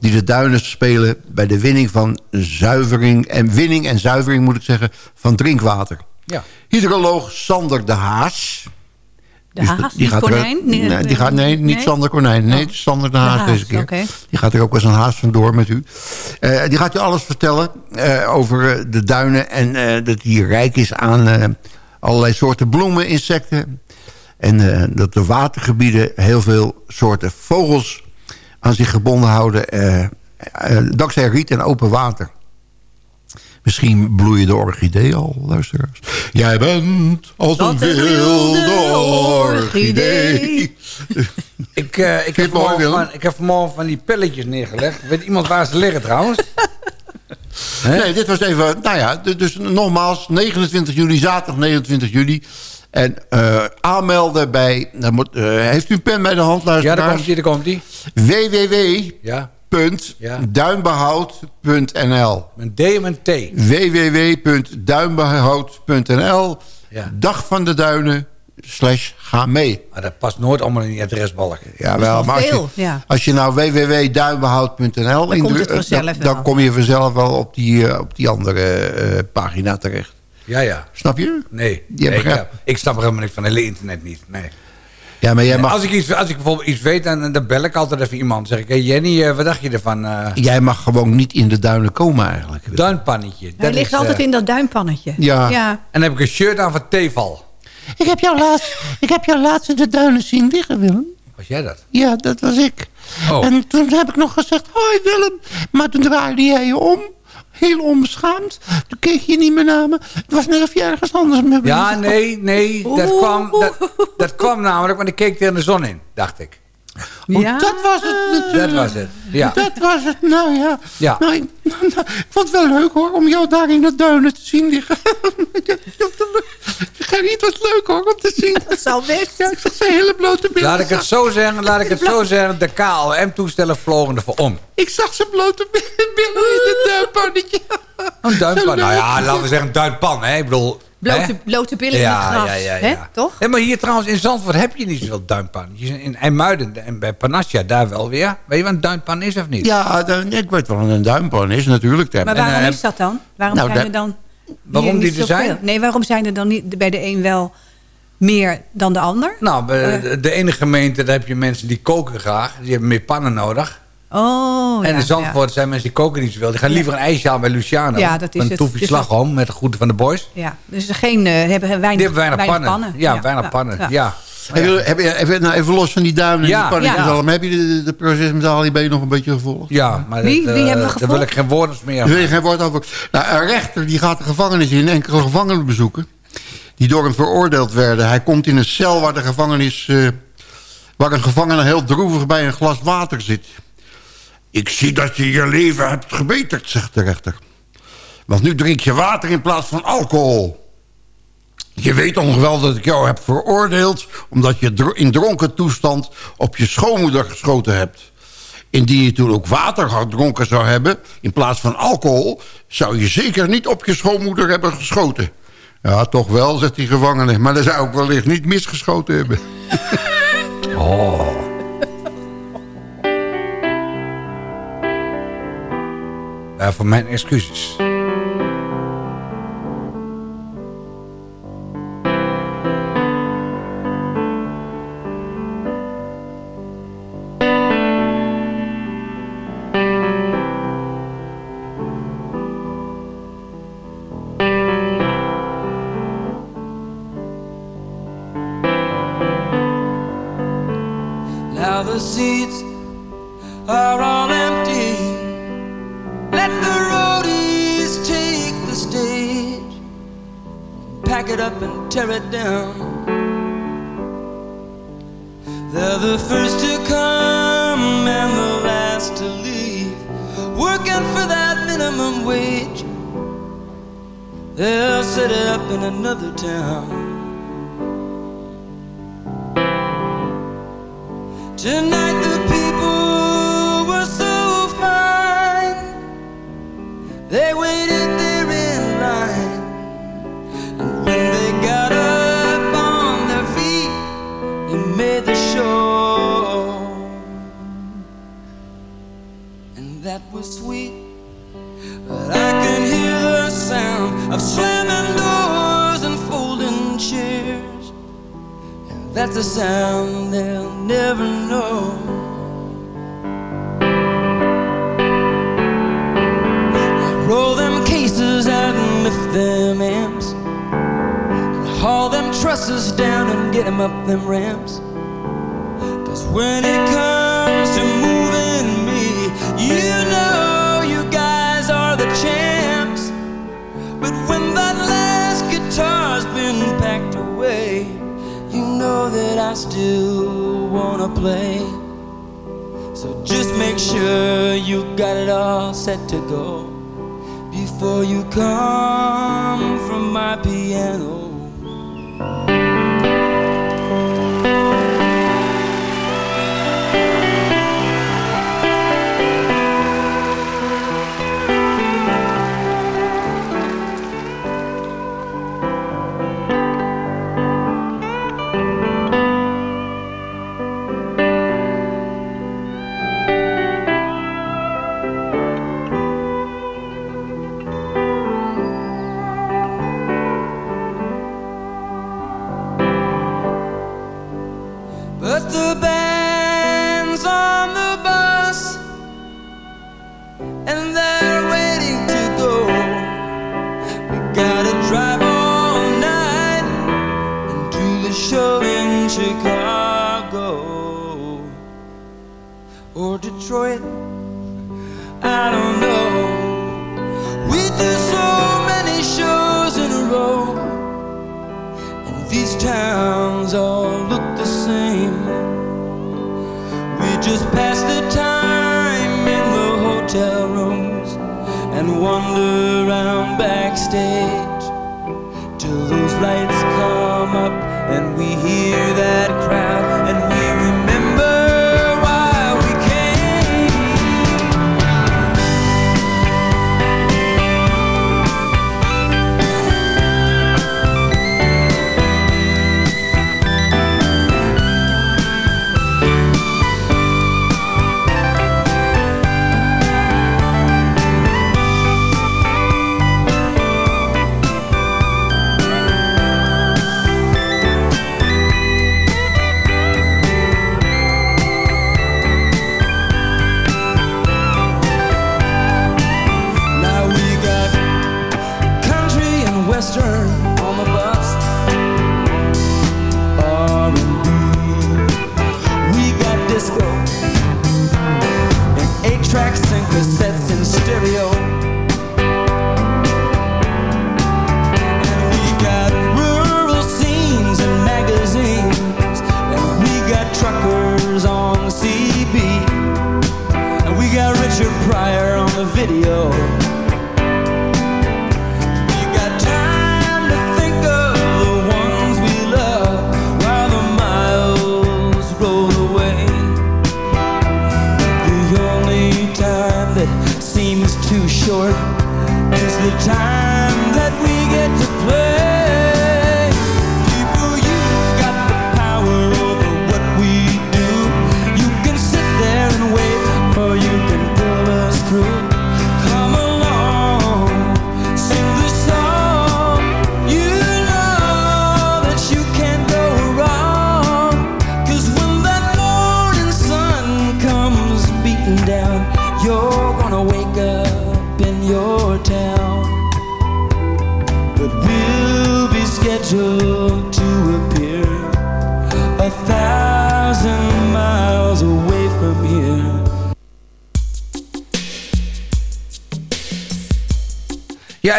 die de duinen spelen bij de winning van zuivering en winning en zuivering moet ik zeggen van drinkwater. Ja. Hydroloog Sander de Haas. De haas, niet er- konijn? Nee, nee, die gaat, nee, niet nee? Sander Konijn. Nee, Oh. Sander de De Haas, deze keer. Die gaat er ook als een haas vandoor met u. Eh, die gaat u alles vertellen eh, over eh, de duinen. En eh, dat die rijk is aan eh, allerlei soorten bloemen, insecten. En eh, dat de watergebieden heel veel soorten vogels aan zich gebonden houden. eh, eh, dankzij riet en open water. Misschien bloeien de orchidee al, luisteraars. Jij bent als een Wat een wilde orchidee. Ik, ik, heb mooi, van, ik heb vanmorgen van die pilletjes neergelegd. Weet iemand waar ze liggen trouwens? (laughs) Nee, dit was even... Nou ja, dus nogmaals, 29 juli, zaterdag 29 juli. En eh, aanmelden bij... dan moet, eh, heeft u een pen bij de hand, Ja, luisteraars? daar komt die, daar komt die. Ja. www.duinbehoud.nl Met een D en een T. www.duinbehoud.nl Ja. Dag van de Duinen slash ga mee. Maar dat past nooit allemaal in die adresbalk. Ja, wel, maar als je, ja. als je nou www.duinbehoud.nl indrukt, dan, kom je vanzelf wel op die, eh, op die andere eh, pagina terecht. Ja, ja. Snap je? Nee, Je nee, ik, ik snap er helemaal niks van. Het hele internet niet. Nee. Ja, maar jij mag, Als, ik iets, als ik bijvoorbeeld iets weet, dan, dan bel ik altijd even iemand. Dan zeg ik, hey Jenny, eh, wat dacht je ervan? eh jij mag gewoon niet in de duinen komen eigenlijk. duinpannetje. Hij ligt is, altijd eh, in dat duimpannetje. Ja. ja. En dan heb ik een shirt aan van Teval. Ik heb jou laatst, ik heb jou laatst in de duinen zien liggen, Willem. Was jij dat? Ja, dat was ik. Oh. En toen heb ik nog gezegd, hoi Willem. Maar toen draaide jij je om. Heel onbeschaamd. Toen keek je niet meer naar me. Het was net of je ergens anders mee Ja, bezig was. nee, nee. Dat kwam, dat, dat kwam namelijk, want ik keek tegen de zon in, dacht ik. Oh, Ja. Dat was het natuurlijk. Dat was het. Ja. Dat was het, nou ja. Ja. Nou, ik, (laughs) nou, ik vond het wel leuk hoor, om jou daar in de duinen te zien liggen. (laughs) Gerrit, was leuk hoor, om te zien. (laughs) Dat zal best. Ja, ik zag zijn hele blote billen. Laat ik het zo zeggen, laat ik het zo zeggen. De KLM-toestellen vlogen ervoor om. Ik zag zijn blote billen in het duimpannetje. (laughs) Een duimpan. Nou ja, laten we zeggen een duimpan. Hè? Ik bedoel... Blote, hè? blote billen in het gras. Hè? Toch? Ja, maar hier trouwens in Zandvoort heb je niet zoveel duimpannetjes. In IJmuiden en bij Panassia daar wel weer. Weet je wat een duimpan is of niet? Ja, ik weet wel wat een duimpan is natuurlijk. Maar waarom En, eh, is dat dan? Waarom nou, zijn er dan Waarom die er zijn? Nee, waarom zijn er dan niet bij de een wel meer dan de ander? Nou, bij de, de ene gemeente daar heb je mensen die koken graag. Die hebben meer pannen nodig. Oh, en ja, in Zandvoort zijn mensen die koken niet zoveel. Die gaan liever een ijsje halen bij Luciano. Ja, dat is Een toefje Dus slagroom met de groeten van de boys. Ja, ja. dus er geen, eh, hebben weinig, Die hebben weinig, pannen. Ja, weinig pannen. Ja. Heb je, heb je, heb je- nou, even los van die duimen en Ja. die allemaal. Heb je de, de proces met Ali B nog een beetje gevolgd? Ja, maar Wie- dat, wie eh, hebben we daar gevolgd? wil ik geen woorden meer Daar wil je geen woord over. Nou, een rechter die gaat de gevangenis in, enkele gevangenen bezoeken. Die door hem veroordeeld werden. Hij komt in een cel waar de gevangenis... eh, waar een gevangene heel droevig bij een glas water zit. Ik zie dat je je leven hebt gebeterd, zegt de rechter. Want nu drink je water in plaats van alcohol. Je weet wel dat ik jou heb veroordeeld... omdat je in dronken toestand op je schoonmoeder geschoten hebt. Indien je toen ook water gedronken zou hebben... in plaats van alcohol... zou je zeker niet op je schoonmoeder hebben geschoten. Ja, toch wel, zegt die gevangene. Maar dan zou ik wellicht niet misgeschoten hebben. (laughs) Oh. Ja, voor mijn excuses. it down. They're the first to come and the last to leave, working for that minimum wage. They'll set up in another town. Tonight before you come from my piano.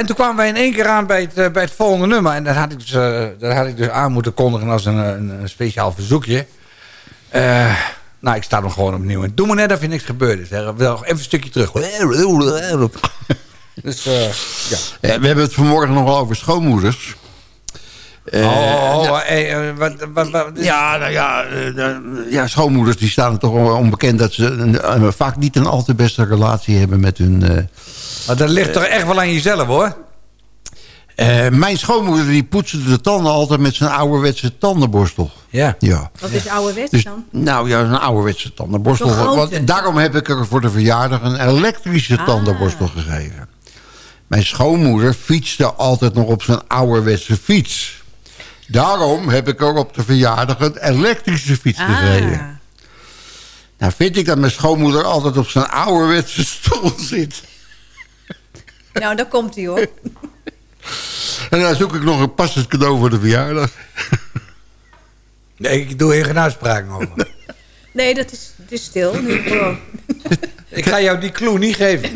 En toen kwamen wij in één keer aan bij het, eh, bij het volgende nummer. En dat had ik dus, eh, dat had ik dus aan moeten kondigen als een, een, een speciaal verzoekje. Eh, nou, ik sta nog gewoon opnieuw. En doe maar net of er niks gebeurd is. hè. Even een stukje terug. (laughs) Dus, eh, ja. We hebben het vanmorgen nog wel over schoonmoeders. Eh, oh, nou, hey, eh, wat, wat, wat, ja, nou ja, eh, eh, ja, schoonmoeders die staan er toch onbekend... dat ze een- eh, vaak niet een al te beste relatie hebben met hun... eh, Maar dat ligt toch echt wel aan jezelf, hoor. eh, mijn schoonmoeder die poetste de tanden altijd met zijn ouderwetse tandenborstel. Ja. Ja. Wat is ouderwets Dus, dan? nou ja, een ouderwetse tandenborstel. Want daarom heb ik er voor de verjaardag een elektrische Ah. tandenborstel gegeven. Mijn schoonmoeder fietste altijd nog op zijn ouderwetse fiets. Daarom heb ik er op de verjaardag een elektrische fiets Ah. gegeven. Nou vind ik dat mijn schoonmoeder altijd op zijn ouderwetse stoel zit. Nou, daar komt hij hoor. En dan zoek ik nog een passend cadeau voor de verjaardag. Nee, ik doe hier geen uitspraken over. Nee, dat is, het is stil nu gewoon. ik ga jou die clue niet geven.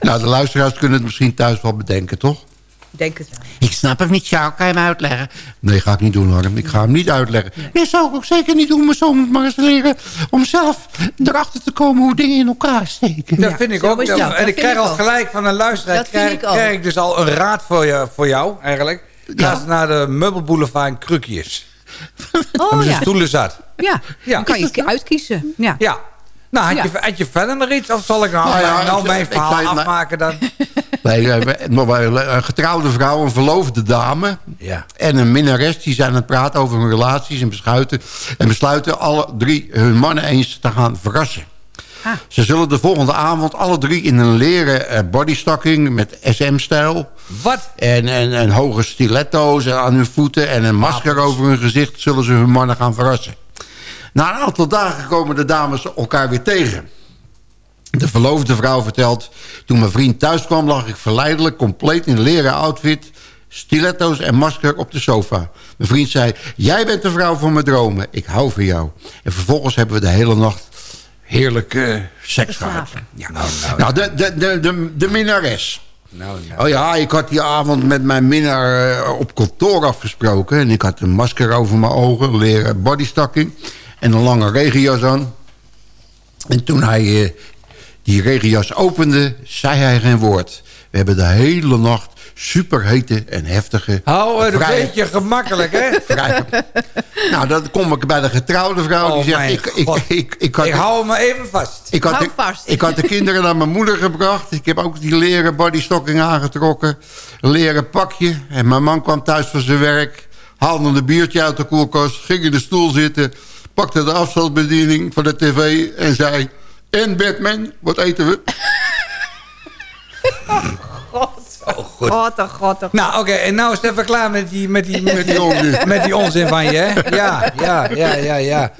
Nou, de luisteraars kunnen het misschien thuis wel bedenken, toch? Denk het wel. Ik snap het niet, Sjaal. Kan je hem uitleggen? Nee, ga ik niet doen, Harm. Ik ga hem niet uitleggen. Dat zou ik ook zeker niet doen. Mijn zoon moet maar eens leren om zelf erachter te komen hoe dingen in elkaar steken. Dat vind ik zo ook. is dat. Ja, Dat en ik vind krijg ik al ook. gelijk van een luisteraar... Dat vind krijg, ik ook. krijg ik dus al een raad voor, je, voor jou, eigenlijk. Ga eens naar de meubelboulevard in Krukjes. Oh ja. stoelen zat. Ja, Ja. dan kan je uitkiezen. Ja. Ja. Nou, had, Ja. je, had je verder nog iets? Of zal ik nou, Nou ja, nou ik- mijn ik verhaal afmaken dan? (laughs) Nee, een getrouwde vrouw, een verloofde dame... Ja. en een minnares, die zijn aan het praten over hun relaties en besluiten... en besluiten alle drie hun mannen eens te gaan verrassen. Ah. Ze zullen de volgende avond alle drie in een leren eh, bodystocking met SM-stijl... Wat? En, en, en hoge stiletto's aan hun voeten en een masker over hun gezicht... zullen ze hun mannen gaan verrassen. Na een aantal dagen komen de dames elkaar weer tegen. De verloofde vrouw vertelt... toen mijn vriend thuis kwam lag ik verleidelijk... compleet in leren outfit, stiletto's en masker op de sofa. Mijn vriend zei... jij bent de vrouw van mijn dromen. Ik hou van jou. En vervolgens hebben we de hele nacht heerlijk eh, seks gehad. Ja. Nou, de, de, de, de, de minnares... Nou, nou. Oh ja, ik had die avond met mijn minnaar eh, op kantoor afgesproken. En ik had een masker over mijn ogen, leren bodystocking... en een lange regenjas aan. En toen hij eh, die regenjas opende, zei hij geen woord. We hebben de hele nacht superhete en heftige... Hou het een beetje gemakkelijk, hè? (laughs) vrij- nou, dan kom ik bij de getrouwde vrouw. Oh, die zegt, mijn ik, ik, ik, ik, had Ik hou maar even vast. ik had, Hou de, vast. ik had de kinderen naar mijn moeder gebracht. Ik heb ook die leren bodystocking aangetrokken. Een leren pakje. En mijn man kwam thuis van zijn werk. Haalde een biertje uit de koelkast. Ging in de stoel zitten. Pakte de afstandsbediening van de tv. En zei... En Batman, wat eten we? (laughs) God, oh god, oh Nou, oké, en nou is het even klaar met die, met die, met die, onzin. (laughs) met die onzin van je, hè? Ja, ja, ja, ja, ja.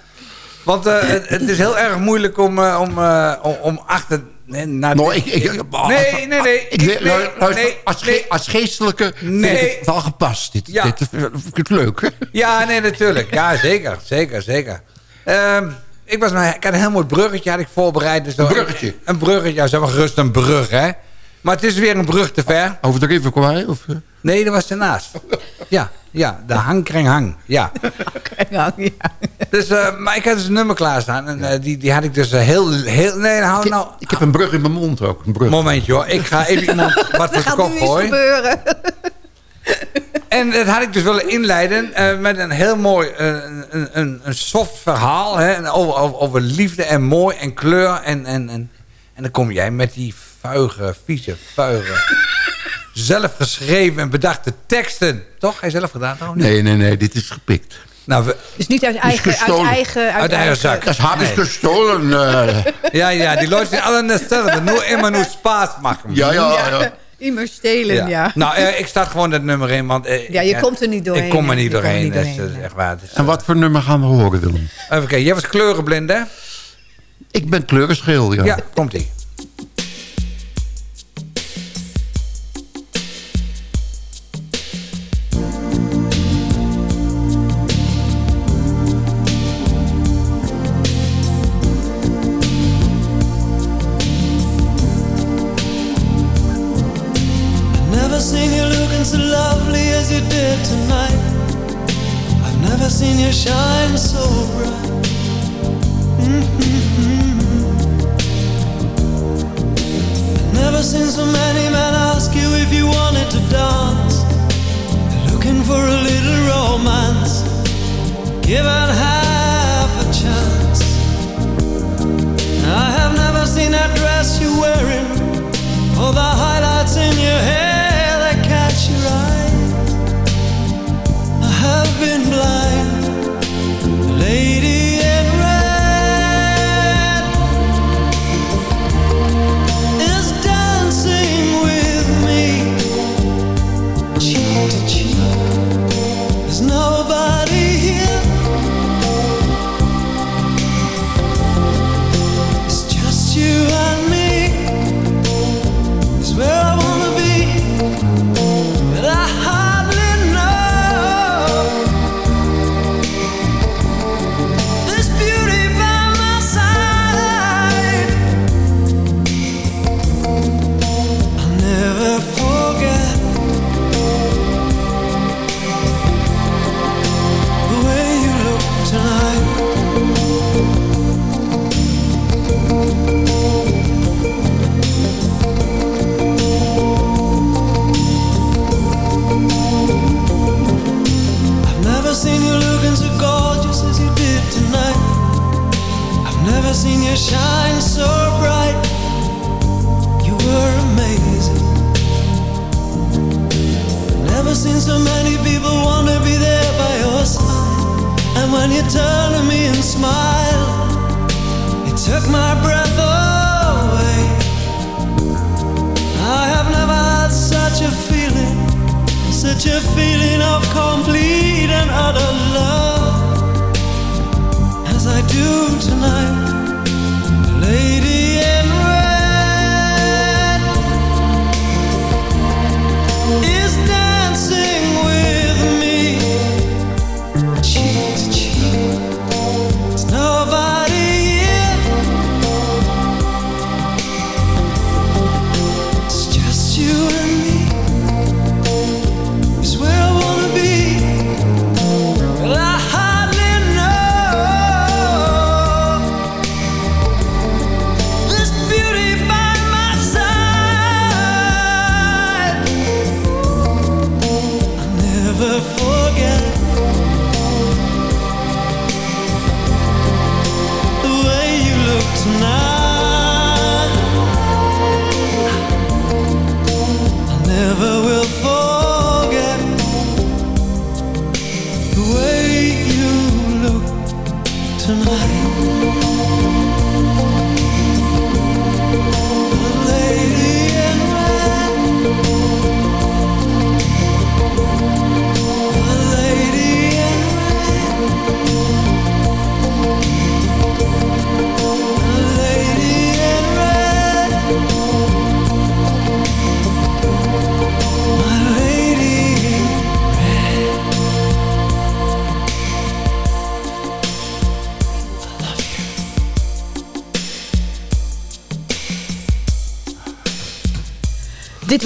Want eh, het, het is heel erg moeilijk om, eh, om, eh, om, om achter... Nee, naar ik, ik, nee, nee, nee. Ik, nee, lu- luister, nee, als, ge- als geestelijke Nee. vind ik het wel gepast. Dit, Ja. dit vind ik het leuk. Ja, nee, natuurlijk. Ja, zeker, zeker, zeker. Ehm, ik, was maar, ik had een heel mooi bruggetje had ik voorbereid. Dus Een bruggetje? Een bruggetje, ja, zeg maar gerust een brug, hè. Maar het is weer een brug te ver. Over de river kwam hij? Of, eh? Nee, dat was ernaast. Ja, ja, de hang kring hang. Ja. (laughs) Ja, ja. Dus, eh, maar ik had dus een nummer klaarstaan. En eh, die, die had ik dus heel, heel... Nee, hou nou... Ik heb een brug in mijn mond ook. Een brug. Momentje hoor. Ik ga even iemand (laughs) wat voor Dat zijn gaat nu kop gooien. gebeuren. (laughs) En dat had ik dus willen inleiden eh, met een heel mooi, eh, een, een, een soft verhaal. Hè, over, over, over liefde en mooi en kleur. En, en, en, en dan kom jij met die vuige, vieze, vuige, (laughs) zelfgeschreven en bedachte teksten. Toch? Hij zelf gedaan? Nou, Nee, nee, nee. Dit is gepikt. Nou, we, Dus niet uit eigen... Uit eigen, uit eigen zak. Dat heb ik Nee. gestolen. eh. (laughs) Ja, ja, die Leute zijn alle hetzelfde. Nur immer nur Spaß machen. ja, ja, ja. Iemand stelen, ja. Nou, eh, ik start gewoon dat nummer in, want... eh, Ja, je komt er niet doorheen, Ik kom er niet doorheen. niet doorheen, dat is echt waar. En wat voor nummer gaan we horen, Willem? Even kijken, jij was kleurenblind, hè? Ik ben kleurenscheel, ja. Ja, komt-ie.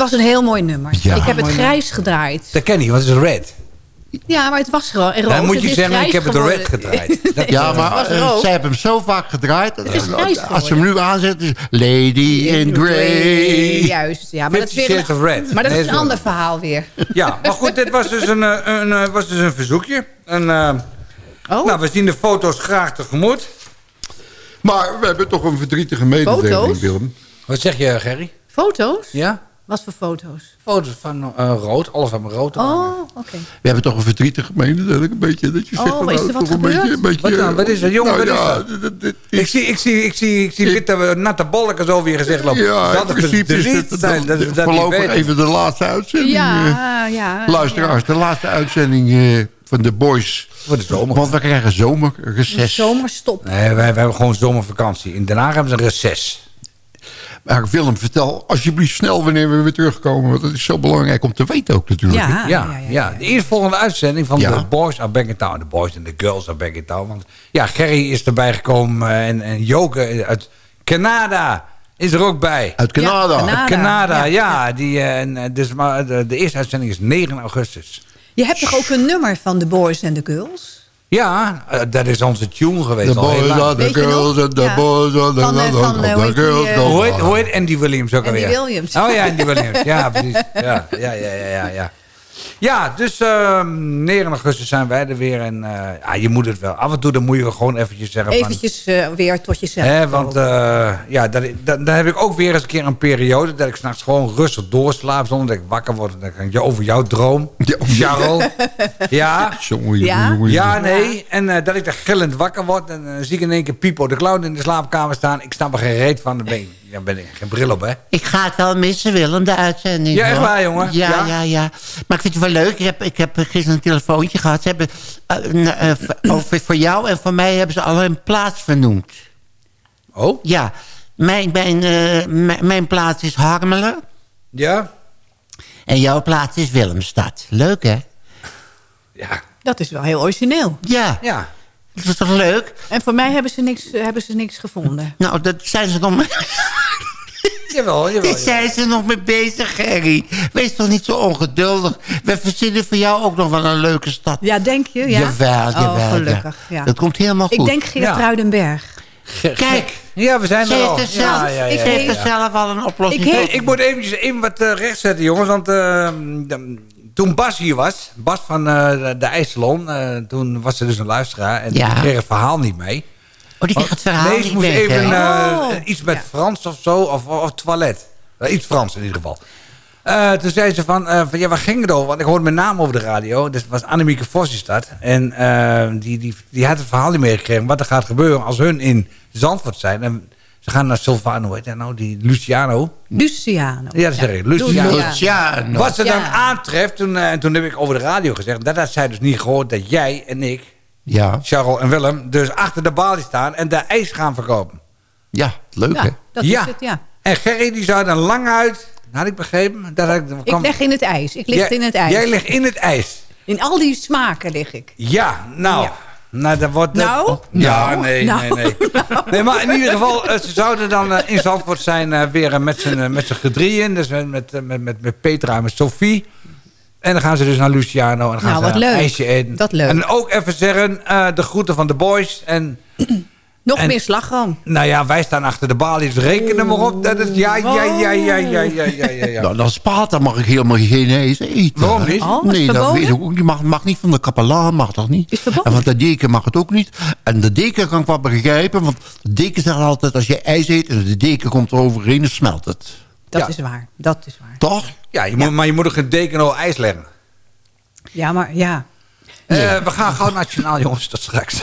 Was een heel mooi nummer. Ja, ik heb het grijs gedraaid. Dat ken ik, want het is red. Ja, maar het was gewoon rood. Dan moet je zeggen, ik heb het geworden. red gedraaid. (laughs) Dat- Ja, maar rood. zij hebben hem zo vaak gedraaid. dat- is grijs als ze hem nu aanzetten, is Lady in Grey. Juist, ja. Maar dat weer of Red. maar dat Nee, is een ander verhaal weer. Ja, maar goed, dit was dus een, eh, een, eh, was dus een verzoekje. En, eh, Oh. Nou, we zien de foto's graag tegemoet. Maar we hebben toch een verdrietige mededeling? Willem. Wat zeg je, Gerry? Foto's? Ja? Wat voor foto's? Foto's van eh, rood, alles van rood. Oh, oké. We hebben toch een verdrietige mededeling, een beetje. Dat je Oh, zegt, van, is nou, er wat toch een beetje, een beetje, Wat dan? Wat is er? Jongen, nou wat is ja, er? dit- dit- dit Ik is- zie, ik zie, ik zie, ik zie witte natte bolletjes over je gezicht lopen. Ja, dat in principe is verdriet het zijn, dat, dat voorlopig even de laatste uitzending. Ja, eh. ja. Luisteraars, de laatste uitzending eh, van de Boys. Voor de zomer. Want we krijgen zomerreces. Zomerstop. Nee, wij, wij hebben gewoon zomervakantie. In Den Haag hebben ze een reces. Maar Willem, vertel alsjeblieft snel wanneer we weer terugkomen. Want dat is zo belangrijk om te weten ook natuurlijk. Ja, Ja, ja, de eerstvolgende uitzending van Ja. de Boys are Back in Town. De Boys en de Girls are Back in Town. Want ja, Gerry is erbij gekomen eh, en, en Joke uit Canada is er ook bij. Uit Canada. Ja, Canada. Uit Canada, Ja, ja. die, eh, en, eh, dus, maar de, de eerste uitzending is 9 augustus. Je hebt toch ook een nummer van The Boys and the Girls? Ja, eh, dat is onze tune geweest. The boys are the girls and the Ja. boys are the Van, eh, girls van, the die, girls eh, go Hoe heet, on. hoe heet Andy Williams ook Andy alweer? Williams. Oh ja, Andy Williams. Ja, (laughs) precies. Ja, ja, ja, ja, ja. Ja. Ja, dus ehm 9 augustus zijn wij er weer. En eh, ja, je moet het wel. Af en toe dan moet je gewoon eventjes zeggen van... Eventjes eh, weer tot jezelf. Hè, want eh, ja, dat, dat, dan heb ik ook weer eens een keer een periode... dat ik s'nachts gewoon rustig doorslaap... zonder dat ik wakker word. En dan kan ik over jouw droom. (laughs) Ja. (laughs) Jongen, Ja? jongen, Ja, jongen. nee. En eh, dat ik er gillend wakker word. En dan zie ik in één keer Pipo de Clown in de slaapkamer staan. Ik snap er geen reet van. Dan ben ik, dan ben ik geen bril op, hè. Ik ga het wel missen, Willem, de uitzending. Ja, echt hoor. waar, jongen? Ja, Ja? ja, ja, Maar ik vind het wel leuk. Ik heb, ik heb gisteren een telefoontje gehad. Ze hebben, eh, eh, (clears throat) over, voor jou en voor mij hebben ze al een plaats vernoemd. Oh? Ja. Mijn, mijn, eh, mijn, mijn plaats is Harmelen. Ja? En jouw plaats is Willemstad. Leuk, hè? Ja. Dat is wel heel origineel. Ja. Ja. Dat is toch leuk? En voor mij hebben ze niks, eh, hebben ze niks gevonden. Nou, dat zijn ze nog... (laughs) Jawel, jawel. Daar zijn ze nog mee bezig, Gerry. Wees toch niet zo ongeduldig. We verzinnen voor jou ook nog wel een leuke stad. Ja, denk je? Ja? Jawel, Oh, jawel. gelukkig. Ja. Dat komt helemaal goed. Ik denk Geert Truidenberg. Kijk, Ja, we zijn ze er heeft al. er zelf, Ja, ja, ja, ze ja, heeft ja. er zelf al een oplossing Ik Ik moet eventjes even wat uh, rechtzetten, jongens. Want eh, de- toen Bas hier was, Bas van eh, de, IJsselon, eh, toen was er dus een luisteraar. En Ja. die kreeg het verhaal niet mee. Oh, die kreeg het verhaal Nee, niet moest mee, even Oh. iets met Frans of zo, of, of toilet. Iets Frans in ieder geval. Toen zei ze van, van, ja, waar ging het over? Want ik hoorde mijn naam over de radio. Dus het was Annemieke Vos is dat. En die, die, die had het verhaal niet meegekregen. Wat er gaat gebeuren als hun in Zandvoort zijn. En ze gaan naar Silvano, hoe heet dat nou? Die Luciano. Luciano. Ja, dat zeg ik. Luciano. Luciano. Wat ze dan Ja. aantreft, toen, eh, toen heb ik over de radio gezegd... dat had zij dus niet gehoord dat jij en ik, Ja, Charles en Willem... dus achter de balie staan en de ijs gaan verkopen. ja, leuk Ja, hè? dat Ja. is het, ja. En Gerry die zou dan lang uit... Had ik begrepen? Dat ik, Ik lig in het ijs. Ik lig Jij- in het ijs. Jij ligt in het ijs. In al die smaken lig ik. Ja, nou... Ja. Nou, dat wordt... dat- Nou? Ja, Nou? nee, Nou? nee, (laughs) nee. Nee, maar in ieder geval, eh, ze zouden dan eh, in Zandvoort zijn eh, weer met z'n met z'n gedrieën. Dus met, met, met, met, met Petra en met Sophie. En dan gaan ze dus naar Luciano en dan gaan Nou, ze een ijsje eten. Dat leuk. En ook even zeggen, eh, de groeten van de boys. En Nog En- meer slagroom. nou ja, wij staan achter de balie, dus reken er maar op. Dat is, ja, ja, ja, ja, ja, ja, ja, ja. Nou, dan Sparta mag ik helemaal geen ijs eten. Waarom niet? Oh, is nee, dat verboden? weet ik ook niet. Mag, mag niet van de kapelaan, mag dat niet. Is verboden? En van de deken mag het ook niet. En de deken kan ik wel begrijpen, want de deken zegt altijd... als je ijs eet en de deken komt er overheen, dan smelt het. Dat Ja. is waar. Dat is waar. Toch? Ja, je Moet, maar je moet ook geen deken over ijs leggen. Ja, maar ja. Eh, we gaan gauw nationaal, (laughs) jongens, tot straks.